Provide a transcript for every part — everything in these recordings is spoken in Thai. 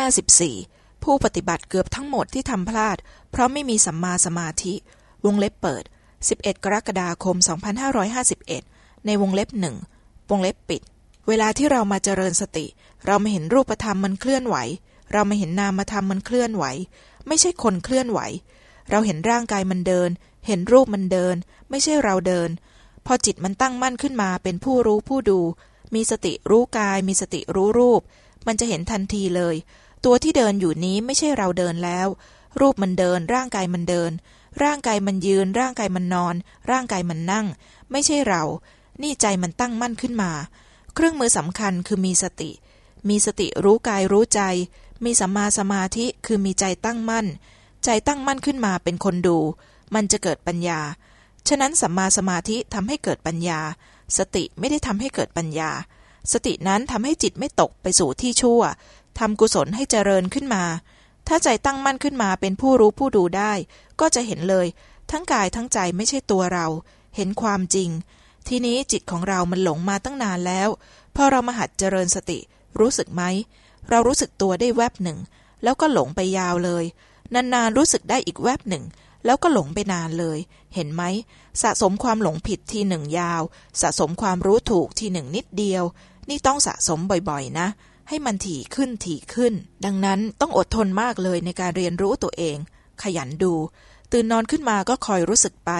54. ผู้ปฏิบัติเกือบทั้งหมดที่ทำพลาด เพราะไม่มีสัมมาสมาธิ วงเล็บเปิด 11 กรกฎาคม 2551 ในวงเล็บหนึ่งวงเล็บปิด เวลาที่เรามาเจริญสติ เราไม่เห็นรูปธรรมมันเคลื่อนไหว เราไม่เห็นนามธรรมมันเคลื่อนไหว ไม่ใช่คนเคลื่อนไหว เราเห็นร่างกายมันเดิน เห็นรูปมันเดิน ไม่ใช่เราเดิน พอจิตมันตั้งมั่นขึ้นมาเป็นผู้รู้ผู้ดู มีสติรู้กาย มีสติรู้รูป มันจะเห็นทันทีเลย ตัวที่เดินอยู่นี้ไม่ใช่เราเดินแล้ว รูปมันเดิน ร่างกายมันเดิน ร่างกายมันยืน ร่างกายมันนอน ร่างกายมันนั่ง ไม่ใช่เรา นี่ใจมันตั้งมั่นขึ้นมา เครื่องมือสำคัญคือมีสติ มีสติรู้กายรู้ใจ มีสัมมาสมาธิคือมีใจตั้งมั่น ใจตั้งมั่นขึ้นมาเป็นคนดู มันจะเกิดปัญญา ฉะนั้นสัมมาสมาธิทำให้เกิดปัญญา สติไม่ได้ทำให้เกิดปัญญา สตินั้นทำให้จิตไม่ตกไปสู่ที่ชั่ว ทำกุศลให้เจริญขึ้นมา ถ้าใจตั้งมั่นขึ้นมาเป็นผู้รู้ผู้ดูได้ ก็จะเห็นเลย ทั้งกายทั้งใจไม่ใช่ตัวเรา เห็นความจริง ทีนี้จิตของเรามันหลงมาตั้งนานแล้ว พอเรามาหัดเจริญสติ รู้สึกไหม เรารู้สึกตัวได้แวบหนึ่ง แล้วก็หลงไปยาวเลย นานๆรู้สึกได้อีกแวบหนึ่ง แล้วก็หลงไปนานเลย เห็นไหม สะสมความหลงผิดทีหนึ่งยาว สะสมความรู้ถูกทีหนึ่งนิดเดียว นี่ต้องสะสมบ่อยๆ นะ ให้มันถี่ขึ้นถี่ขึ้น ดังนั้นต้องอดทนมากเลยในการเรียนรู้ตัวเอง ขยันดู ตื่นนอนขึ้นมาก็คอยรู้สึกไป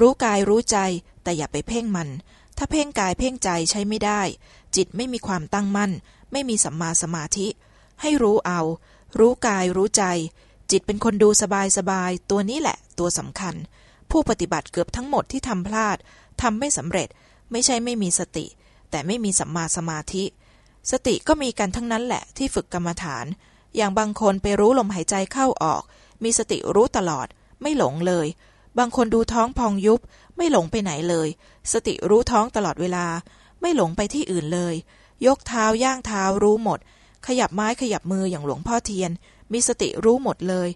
รู้กายรู้ใจ แต่อย่าไปเพ่งมัน ถ้าเพ่งกายเพ่งใจใช้ไม่ได้ จิตไม่มีความตั้งมั่น ไม่มีสัมมาสมาธิ ให้รู้เอา รู้กายรู้ใจ จิตเป็นคนดูสบายสบายตัวนี้แหละ ตัวสำคัญ ผู้ปฏิบัติเกือบทั้งหมดที่ทำพลาดทำไม่สำเร็จ ไม่ใช่ไม่มีสติ แต่ไม่มีสัมมาสมาธิ สติก็มีกันทั้งนั้นแหละที่ฝึกกรรมฐาน อย่างบางคนไปรู้ลมหายใจเข้าออก มีสติรู้ตลอด ไม่หลงเลย บางคนดูท้องพองยุบ ไม่หลงไปไหนเลย สติรู้ท้องตลอดเวลา ไม่หลงไปที่อื่นเลย ยกเท้าย่างเท้ารู้หมด ขยับไม้ขยับมืออย่างหลวงพ่อเทียน มีสติรู้หมดเลย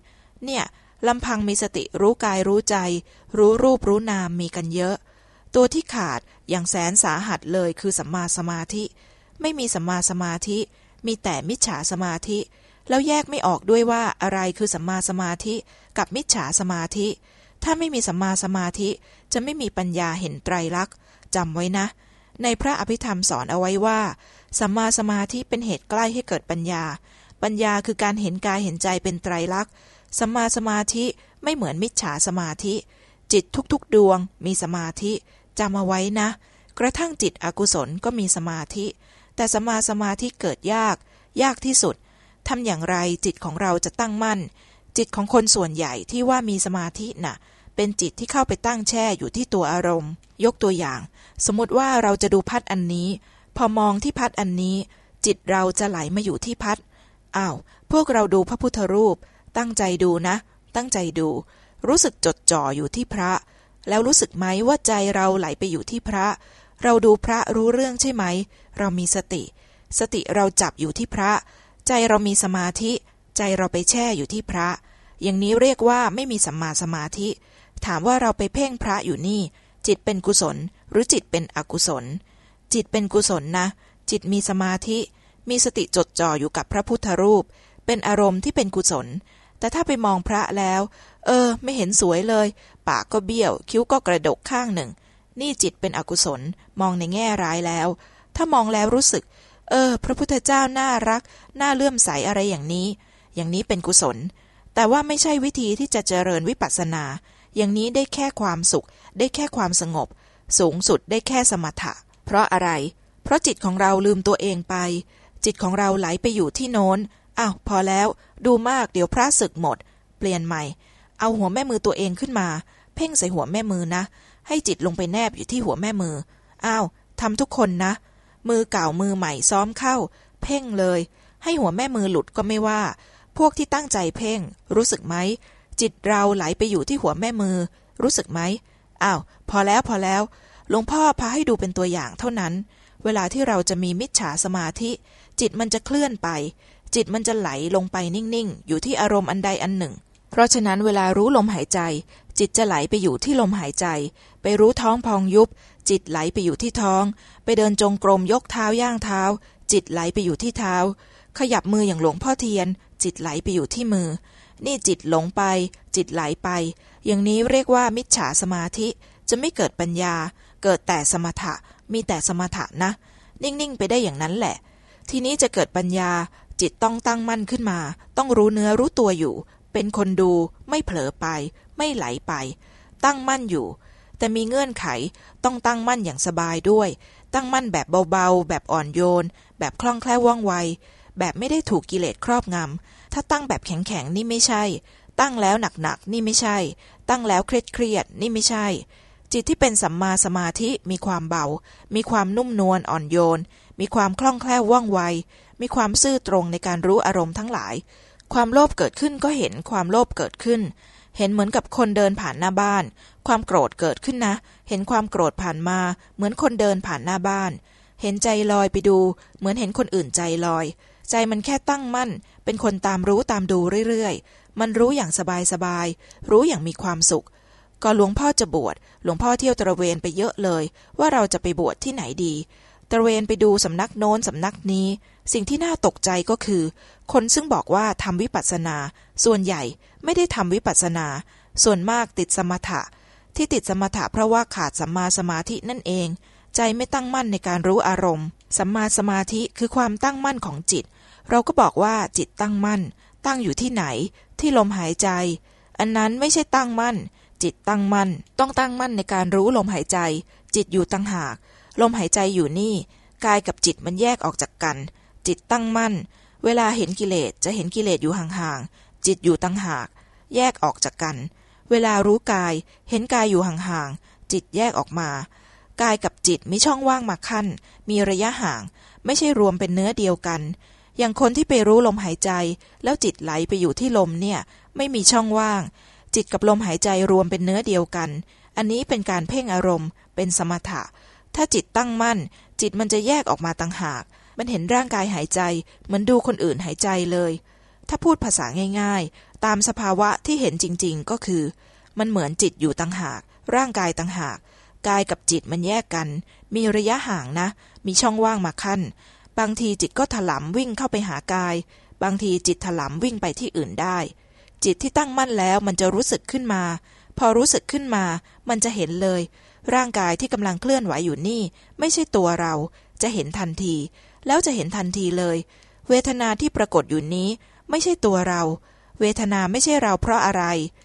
เนี่ยลำพังมีสติรู้กายรู้ใจ รู้รูปรู้นามมีกันเยอะ ตัวที่ขาดอย่างแสนสาหัสเลยคือสัมมาสมาธิ ไม่มีสัมมาสมาธิ มีแต่มิจฉาสมาธิ แล้วแยกไม่ออกด้วยว่าอะไรคือสัมมาสมาธิกับมิจฉาสมาธิ ถ้าไม่มีสัมมาสมาธิจะไม่มีปัญญาเห็นไตรลักษณ์จำไว้นะ ในพระอภิธรรมสอนเอาไว้ว่า สัมมาสมาธิเป็นเหตุใกล้ให้เกิดปัญญา ปัญญาคือการเห็นกายเห็นใจเป็นไตรลักษณ์สัมมาสมาธิไม่เหมือนมิจฉาสมาธิ จิตทุกๆดวงมีสมาธิจำเอาไว้นะ กระทั่งจิตอกุศลก็มีสมาธิ แต่สมาสมาธิเกิดยาก ยากที่สุดทำอย่างไรจิตของเราจะตั้งมั่น จิตของคนส่วนใหญ่ที่ว่ามีสมาธินะ่ะ เป็นจิตที่เข้าไปตั้งแช่อยู่ที่ตัวอารมณ์ ยกตัวอย่าง สมมติว่าเราจะดูพัดอันนี้ พอมองที่พัดอันนี้ จิตเราจะไหลมาอยู่ที่พัดอ้าวพวกเราดูพระพุทธรูป ตั้งใจดูนะ ตั้งใจดู รู้สึกจดจ่ออยู่ที่พระ แล้วรู้สึกไหมว่าใจเราไหลไปอยู่ที่พระ เราดูพระรู้เรื่องใช่ไหม เรามีสติ สติเราจับอยู่ที่พระ ใจเรามีสมาธิ ใจเราไปแช่อยู่ที่พระ อย่างนี้เรียกว่าไม่มีสัมมาสมาธิ ถามว่าเราไปเพ่งพระอยู่นี่ จิตเป็นกุศล หรือจิตเป็นอกุศล จิตเป็นกุศลนะ จิตมีสมาธิ มีสติจดจ่ออยู่กับพระพุทธรูป เป็นอารมณ์ที่เป็นกุศล แต่ถ้าไปมองพระแล้ว เออ ไม่เห็นสวยเลย ปากก็เบี้ยว คิ้วก็กระดกข้างหนึ่ง นี่จิตเป็นอกุศล มองในแง่ร้ายแล้ว ถ้ามองแล้วรู้สึก เออ พระพุทธเจ้าน่ารัก น่าเลื่อมใสอะไรอย่างนี้ อย่างนี้เป็นกุศล แต่ว่าไม่ใช่วิธีที่จะเจริญวิปัสสนา อย่างนี้ได้แค่ความสุข ได้แค่ความสงบ สูงสุดได้แค่สมถะ เพราะอะไร เพราะจิตของเราลืมตัวเองไป จิตของเราไหลไปอยู่ที่โน้นอ้าวพอแล้ว ดูมากเดี๋ยวพระศึกหมด เปลี่ยนใหม่ เอาหัวแม่มือตัวเองขึ้นมา เพ่งใส่หัวแม่มือนะ ให้จิตลงไปแนบอยู่ที่หัวแม่มือ อ้าวทำทุกคนนะ มือเก่ามือใหม่ซ้อมเข้า เพ่งเลย ให้หัวแม่มือหลุดก็ไม่ว่า พวกที่ตั้งใจเพ่ง รู้สึกไหม จิตเราไหลไปอยู่ที่หัวแม่มือ รู้สึกไหมอ้าว พอแล้วพอแล้ว หลวงพ่อพาให้ดูเป็นตัวอย่างเท่านั้น เวลาที่เราจะมีมิจฉาสมาธิ จิตมันจะเคลื่อนไป จิตมันจะไหลลงไปนิ่งๆ อยู่ที่อารมณ์อันใดอันหนึ่ง เพราะฉะนั้นเวลารู้ลมหายใจ จิตจะไหลไปอยู่ที่ลมหายใจ ไปรู้ท้องพองยุบ จิตไหลไปอยู่ที่ท้อง ไปเดินจงกรมยกเท้าย่างเท้า จิตไหลไปอยู่ที่เท้า ขยับมืออย่างหลวงพ่อเทียน จิตไหลไปอยู่ที่มือ นี่จิตหลงไป จิตไหลไป อย่างนี้เรียกว่ามิจฉาสมาธิจะไม่เกิดปัญญา เกิดแต่สมถะ มีแต่สมถะนะ นิ่งๆไปได้อย่างนั้นแหละ ทีนี้จะเกิดปัญญาจิตต้องตั้งมั่นขึ้นมา ต้องรู้เนื้อรู้ตัวอยู่ เป็นคนดูไม่เผลอไป ไม่ไหลไป ตั้งมั่นอยู่ แต่มีเงื่อนไขต้องตั้งมั่นอย่างสบายด้วย ตั้งมั่นแบบเบาๆ แบบอ่อนโยน แบบคล่องแคล่วว่องไว แบบไม่ได้ถูกกิเลสครอบงำถ้าตั้งแบบแข็งๆนี่ไม่ใช่ ตั้งแล้วหนักๆนี่ไม่ใช่ ตั้งแล้วเครียดๆนี่ไม่ใช่ จิตที่เป็นสัมมาสมาธิมีความเบา มีความนุ่มนวลอ่อนโยน มีความคล่องแคล่วว่องไว มีความซื่อตรงในการรู้อารมณ์ทั้งหลาย ความโลภเกิดขึ้นก็เห็นความโลภเกิดขึ้น เห็นเหมือนกับคนเดินผ่านหน้าบ้าน ความโกรธเกิดขึ้นนะ เห็นความโกรธผ่านมา เหมือนคนเดินผ่านหน้าบ้าน เห็นใจลอยไปดู เหมือนเห็นคนอื่นใจลอย ใจมันแค่ตั้งมั่น เป็นคนตามรู้ตามดูเรื่อยๆ มันรู้อย่างสบายๆ รู้อย่างมีความสุขก็หลวงพ่อจะบวช หลวงพ่อเที่ยวตระเวนไปเยอะเลย ว่าเราจะไปบวชที่ไหนดี ตระเวนไปดูสำนักโน้นสำนักนี้ สิ่งที่น่าตกใจก็คือ คนซึ่งบอกว่าทำวิปัสสนา ส่วนใหญ่ไม่ได้ทำวิปัสสนา ส่วนมากติดสมถะ ที่ติดสมถะเพราะว่าขาดสัมมาสมาธินั่นเอง ใจไม่ตั้งมั่นในการรู้อารมณ์ สัมมาสมาธิคือความตั้งมั่นของจิต เราก็บอกว่าจิตตั้งมั่น ตั้งอยู่ที่ไหน ที่ลมหายใจ อันนั้นไม่ใช่ตั้งมั่น จิตตั้งมั่น ต้องตั้งมั่นในการรู้ลมหายใจ จิตอยู่ตั้งหาก ลมหายใจอยู่นี่ กายกับจิตมันแยกออกจากกัน จิตตั้งมั่น เวลาเห็นกิเลสจะเห็นกิเลสอยู่ห่างๆ จิตอยู่ตั้งหาก แยกออกจากกัน เวลารู้กาย เห็นกายอยู่ห่างๆ จิตแยกออกมา กายกับจิตมีช่องว่างมาขั้น มีระยะห่าง ไม่ใช่รวมเป็นเนื้อเดียวกัน อย่างคนที่ไปรู้ลมหายใจ แล้วจิตไหลไปอยู่ที่ลมเนี่ย ไม่มีช่องว่าง จิตกับลมหายใจรวมเป็นเนื้อเดียวกัน อันนี้เป็นการเพ่งอารมณ์ เป็นสมถะ ถ้าจิตตั้งมั่น จิตมันจะแยกออกมาต่างหาก มันเห็นร่างกายหายใจ เหมือนดูคนอื่นหายใจเลย ถ้าพูดภาษาง่าย ๆ ตามสภาวะที่เห็นจริง ๆ ก็คือ มันเหมือนจิตอยู่ต่างหาก ร่างกายต่างหาก กายกับจิตมันแยกกัน มีระยะห่างนะ มีช่องว่างมาขั้น บางทีจิตก็ถลำวิ่งเข้าไปหากาย บางทีจิตถลำวิ่งไปที่อื่นได้ จิตที่ตั้งมั่นแล้วมันจะรู้สึกขึ้นมา พอรู้สึกขึ้นมา มันจะเห็นเลยร่างกายที่กำลังเคลื่อนไหวอยู่นี่ ไม่ใช่ตัวเราจะเห็นทันที แล้วจะเห็นทันทีเลย เวทนาที่ปรากฏอยู่นี้ ไม่ใช่ตัวเรา เวทนาไม่ใช่เราเพราะอะไร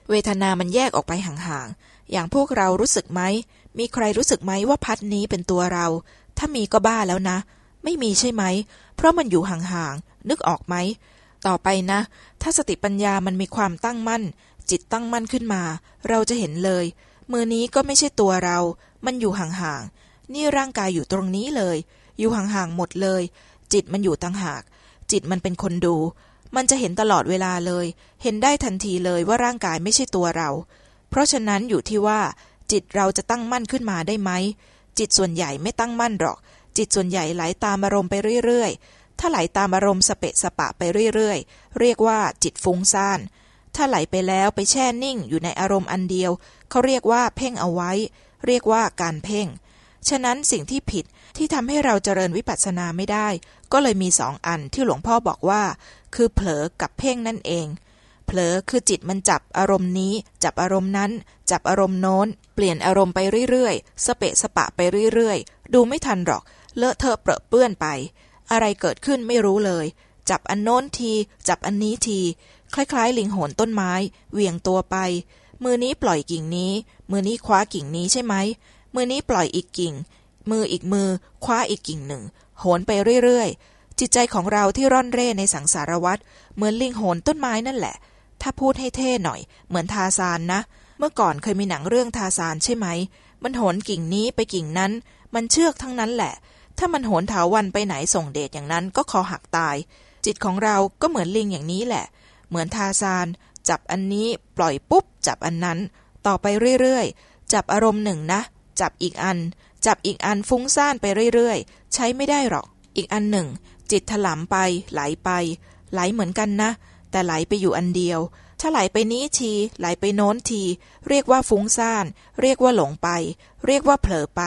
เวทนามันแยกออกไปห่างๆ อย่างพวกเรารู้สึกไหม มีใครรู้สึกไหมว่าพัดนี้เป็นตัวเรา ถ้ามีก็บ้าแล้วนะ ไม่มีใช่ไหม เพราะมันอยู่ห่างๆ นึกออกไหม ต่อไปนะ ถ้าสติปัญญามันมีความตั้งมั่น จิตตั้งมั่นขึ้นมา เราจะเห็นเลย มือนี้ก็ไม่ใช่ตัวเรา มันอยู่ห่างๆ นี่ร่างกายอยู่ตรงนี้เลย อยู่ห่างๆหมดเลย จิตมันอยู่ตั้งหาก จิตมันเป็นคนดู มันจะเห็นตลอดเวลาเลย เห็นได้ทันทีเลยว่าร่างกายไม่ใช่ตัวเรา เพราะฉะนั้นอยู่ที่ว่า จิตเราจะตั้งมั่นขึ้นมาได้ไหมจิตส่วนใหญ่ไม่ตั้งมั่นหรอก จิตส่วนใหญ่ไหลาตามอารมณ์ไปเรื่อยๆ ถ้าไหลาตามอารมณ์สเปะสปะไปเรื่อยๆ เรียกว่าจิตฟุ้งซ่าน ถ้าไหลไปแล้วไปแช่นิ่งอยู่ในอารมณ์อันเดียว เขาเรียกว่าเพ่งเอาไว้ เรียกว่าการเพ่ง ฉะนั้นสิ่งที่ผิดที่ทำให้เราเจริญวิปัสสนาไม่ได้ ก็เลยมีสองอันที่หลวงพ่อบอกว่า คือเผลอกับเพ่งนั่นเองเผลอคือจิตมันจับอารมณ์นี้ จับอารมณ์นั้น จับอารมณ์โน้น เปลี่ยนอารมณ์ไปเรื่อยๆ สเปะสปะไปเรื่อยๆ ดูไม่ทันหรอก เลอะเทอะเปรอะเปื้อนไป อะไรเกิดขึ้นไม่รู้เลย จับอันโน้นที จับอันนี้ที คล้ายๆ ลิงโหนต้นไม้ เหวี่ยงตัวไป มือนี้ปล่อยกิ่งนี้ มือนี้คว้ากิ่งนี้ใช่ไหม มือนี้ปล่อยอีกกิ่ง มืออีกมือ คว้าอีกกิ่งหนึ่ง โหนไปเรื่อยๆ จิตใจของเราที่ร่อนเร่ในสังสารวัฏเหมือนลิงโหนต้นไม้นั่นแหละ ถ้าพูดให้เท่หน่อย เหมือนทาซานนะ เมื่อก่อนเคยมีหนังเรื่องทาซานใช่ไหม มันโหนกิ่งนี้ไปกิ่งนั้น มันเชือกทั้งนั้นแหละ ถ้ามันโหนถาวันไปไหนส่งเดชอย่างนั้นก็คอหักตาย จิตของเราก็เหมือนลิงอย่างนี้แหละ เหมือนทาซาน จับอันนี้ปล่อยปุ๊บ จับอันนั้น ต่อไปเรื่อยๆจับอารมณ์หนึ่งนะ จับอีกอัน จับอีกอันฟุ้งซ่านไปเรื่อยๆ ใช้ไม่ได้หรอก อีกอันหนึ่ง จิตถลำไป ไหลไป ไหลเหมือนกันนะ แต่ไหลไปอยู่อันเดียว ถ้าไหลไปนี้ที ไหลไปโน้นที เรียกว่าฟุ้งซ่าน เรียกว่าหลงไป เรียกว่าเผลอไป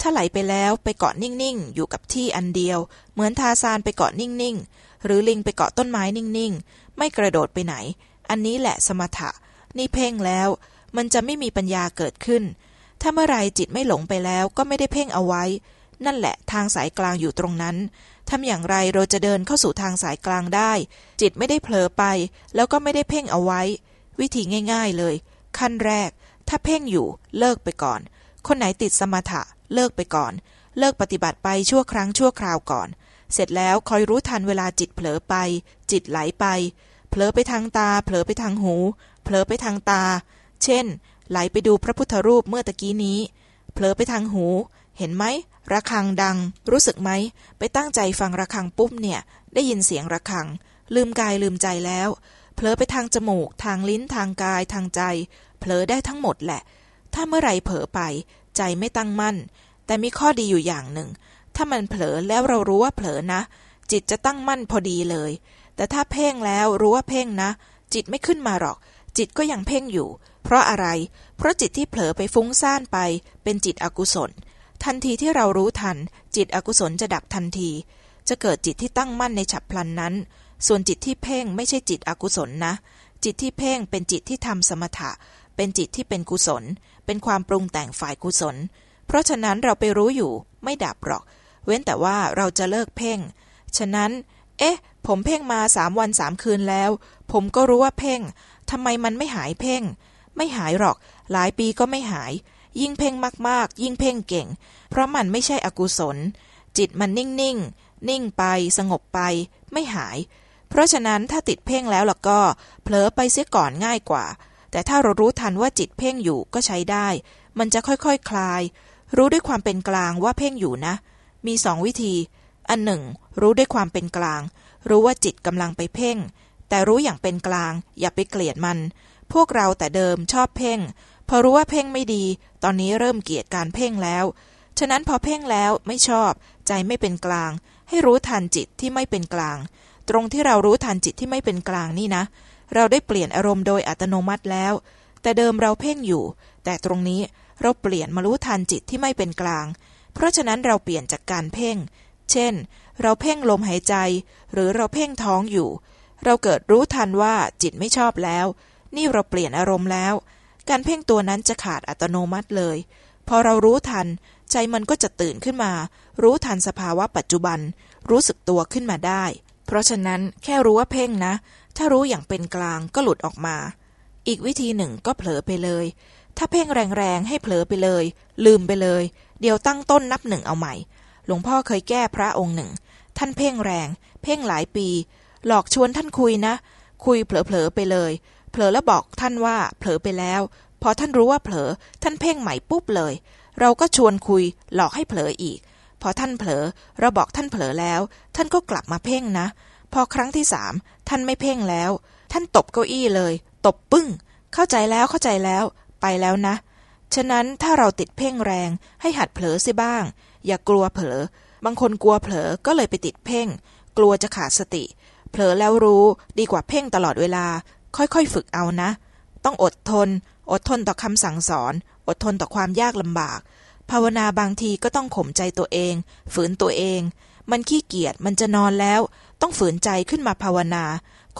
ถ้าไหลไปแล้วไปเกาะนิ่งๆ อยู่กับที่อันเดียว เหมือนทาซานไปเกาะนิ่งๆ หรือลิงไปเกาะต้นไม้นิ่งๆ ไม่กระโดดไปไหน อันนี้แหละสมถะ นี่เพ่งแล้ว มันจะไม่มีปัญญาเกิดขึ้น ถ้าเมื่อไรจิตไม่หลงไปแล้วก็ไม่ได้เพ่งเอาไว้ นั่นแหละทางสายกลางอยู่ตรงนั้นทำอย่างไรเราจะเดินเข้าสู่ทางสายกลางได้ จิตไม่ได้เผลอไป แล้วก็ไม่ได้เพ่งเอาไว้ วิธีง่าย ๆเลย ขั้นแรก ถ้าเพ่งอยู่เลิกไปก่อน คนไหนติดสมถะ เลิกไปก่อน เลิกปฏิบัติไปชั่วครั้งชั่วคราวก่อน เสร็จแล้วคอยรู้ทันเวลาจิตเผลอไป จิตไหลไป เผลอไปทางตา เผลอไปทางหู เผลอไปทางตา เช่น ไหลไปดูพระพุทธรูปเมื่อตะกี้นี้ เผลอไปทางหู เห็นไหมระฆังดัง รู้สึกไหม ไปตั้งใจฟังระฆังปุ๊บเนี่ย ได้ยินเสียงระฆัง ลืมกายลืมใจแล้ว เผลอไปทางจมูก ทางลิ้นทางกายทางใจ เผลอได้ทั้งหมดแหละ ถ้าเมื่อไรเผลอไป ใจไม่ตั้งมั่น แต่มีข้อดีอยู่อย่างหนึ่ง ถ้ามันเผลอแล้วเรารู้ว่าเผลอนะ จิตจะตั้งมั่นพอดีเลย แต่ถ้าเพ่งแล้วรู้ว่าเพ่งนะ จิตไม่ขึ้นมาหรอก จิตก็ยังเพ่งอยู่ เพราะอะไร เพราะจิตที่เผลอไปฟุ้งซ่านไป เป็นจิตอกุศล ทันทีที่เรารู้ทัน จิตอกุศลจะดับทันที จะเกิดจิตที่ตั้งมั่นในฉับพลันนั้น ส่วนจิตที่เพ่งไม่ใช่จิตอกุศลนะ จิตที่เพ่งเป็นจิตที่ทำสมถะ เป็นจิตที่เป็นกุศล เป็นความปรุงแต่งฝ่ายกุศล เพราะฉะนั้นเราไปรู้อยู่ ไม่ดับหรอก เว้นแต่ว่าเราจะเลิกเพ่ง ฉะนั้น เอ๊ะ ผมเพ่งมาสามวันสามคืนแล้ว ผมก็รู้ว่าเพ่ง ทำไมมันไม่หายเพ่ง ไม่หายหรอก หลายปีก็ไม่หาย ยิ่งเพ่งมากๆ ยิ่งเพ่งเก่ง เพราะมันไม่ใช่อกุศล จิตมันนิ่งนิ่งนิ่งไป สงบไป ไม่หาย เพราะฉะนั้นถ้าติดเพ่งแล้วล่ะก็เผลอไปเสียก่อนง่ายกว่า แต่ถ้าเรารู้ทันว่าจิตเพ่งอยู่ก็ใช้ได้ มันจะค่อยๆคคลาย รู้ด้วยความเป็นกลางว่าเพ่งอยู่นะ มีสองวิธี อันหนึ่ง รู้ด้วยความเป็นกลาง รู้ว่าจิตกำลังไปเพ่ง แต่รู้อย่างเป็นกลาง อย่าไปเกลียดมัน พวกเราแต่เดิมชอบเพ่ง พอรู้ว่าเพ่งไม่ดี ตอนนี้เริ่มเกลียดการเพ่งแล้ว ฉะนั้นพอเพ่งแล้วไม่ชอบ ใจไม่เป็นกลาง ให้รู้ทันจิตที่ไม่เป็นกลาง ตรงที่เรารู้ทันจิตที่ไม่เป็นกลางนี่นะ เราได้เปลี่ยนอารมณ์โดยอัตโนมัติแล้ว แต่เดิมเราเพ่งอยู่ แต่ตรงนี้เราเปลี่ยนมารู้ทันจิตที่ไม่เป็นกลาง เพราะฉะนั้นเราเปลี่ยนจากการเพ่ง เช่น เราเพ่งลมหายใจ หรือเราเพ่งท้องอยู่ เราเกิดรู้ทันว่าจิตไม่ชอบแล้ว นี่เราเปลี่ยนอารมณ์แล้ว การเพ่งตัวนั้นจะขาดอัตโนมัติเลย พอเรารู้ทัน ใจมันก็จะตื่นขึ้นมา รู้ทันสภาวะปัจจุบัน รู้สึกตัวขึ้นมาได้ เพราะฉะนั้นแค่รู้ว่าเพ่งนะ ถ้ารู้อย่างเป็นกลางก็หลุดออกมา อีกวิธีหนึ่งก็เผลอไปเลย ถ้าเพ่งแรงๆให้เผลอไปเลย ลืมไปเลย เดี๋ยวตั้งต้นนับหนึ่งเอาใหม่ หลวงพ่อเคยแก้พระองค์หนึ่ง ท่านเพ่งแรง เพ่งหลายปี หลอกชวนท่านคุยนะ คุยเผลอๆไปเลย เผลอแล้วบอกท่านว่า เผลอไปแล้ว พอท่านรู้ว่าเผลอ ท่านเพ่งใหม่ปุ๊บเลย เราก็ชวนคุย หลอกให้เผลออีก พอท่านเผลอ เราบอกท่านเผลอแล้ว ท่านก็กลับมาเพ่งนะ พอครั้งที่สามท่านไม่เพ่งแล้ว ท่านตบเก้าอี้เลย ตบปึ้ง เข้าใจแล้วเข้าใจแล้ว ไปแล้วนะ ฉะนั้นถ้าเราติดเพ่งแรงให้หัดเผลอสิบ้าง อย่ากลัวเผลอบางคนกลัวเผลอก็เลยไปติดเพ่ง กลัวจะขาดสติ เผลอแล้วรู้ดีกว่าเพ่งตลอดเวลา ค่อยๆ ฝึกเอานะ ต้องอดทน อดทนต่อคำสั่งสอน อดทนต่อความยากลำบาก ภาวนาบางทีก็ต้องข่มใจตัวเอง ฝืนตัวเอง มันขี้เกียจมันจะนอนแล้ว ต้องฝืนใจขึ้นมาภาวนา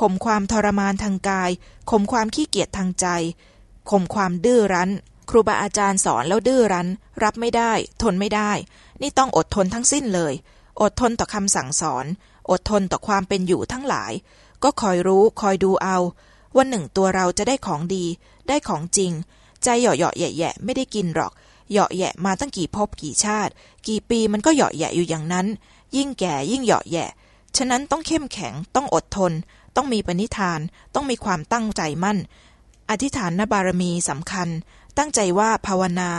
ข่มความทรมานทางกายข่มความขี้เกียจทางใจข่มความดื้อรั้น ครูบาอาจารย์สอนแล้วดื้อรั้น รับไม่ได้ ทนไม่ได้ นี่ต้องอดทนทั้งสิ้นเลย อดทนต่อคำสั่งสอน อดทนต่อความเป็นอยู่ทั้งหลาย ก็คอยรู้คอยดูเอา วันหนึ่งตัวเราจะได้ของดี ได้ของจริง ใจเหยาะเหยาะแย่แย่ไม่ได้กินหรอก เหยาะแย่มาตั้งกี่ภพกี่ชาติ กี่ปีมันก็เหยาะแย่อยู่อย่างนั้น ยิ่งแก่ยิ่งเหยาะแย่ฉะนั้นต้องเข้มแข็งต้องอดทน ต้องมีปณิธาน ต้องมีความตั้งใจมั่น อธิษฐานนบารมีสำคัญ ตั้งใจว่าภาวนา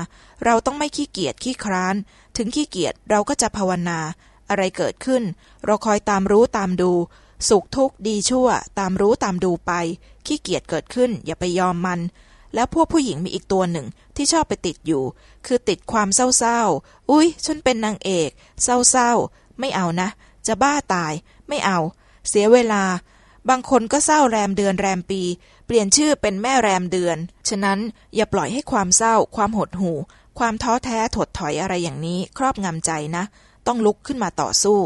เราต้องไม่ขี้เกียจขี้คร้าน ถึงขี้เกียจเราก็จะภาวนา อะไรเกิดขึ้น เราคอยตามรู้ตามดู สุขทุกข์ดีชั่ว ตามรู้ตามดูไป ขี้เกียจเกิดขึ้น อย่าไปยอมมัน แล้วพวกผู้หญิงมีอีกตัวหนึ่งที่ชอบไปติดอยู่ คือติดความเศร้าๆ อุ้ยฉันเป็นนางเอก เศร้าๆ ไม่เอานะ จะบ้าตาย ไม่เอา เสียเวลา บางคนก็เศร้าแรมเดือนแรมปี เปลี่ยนชื่อเป็นแม่แรมเดือน ฉะนั้นอย่าปล่อยให้ความเศร้า ความหดหู่ ความท้อแท้ถดถอยอะไรอย่างนี้ ครอบงำใจนะ ต้องลุกขึ้นมาต่อสู้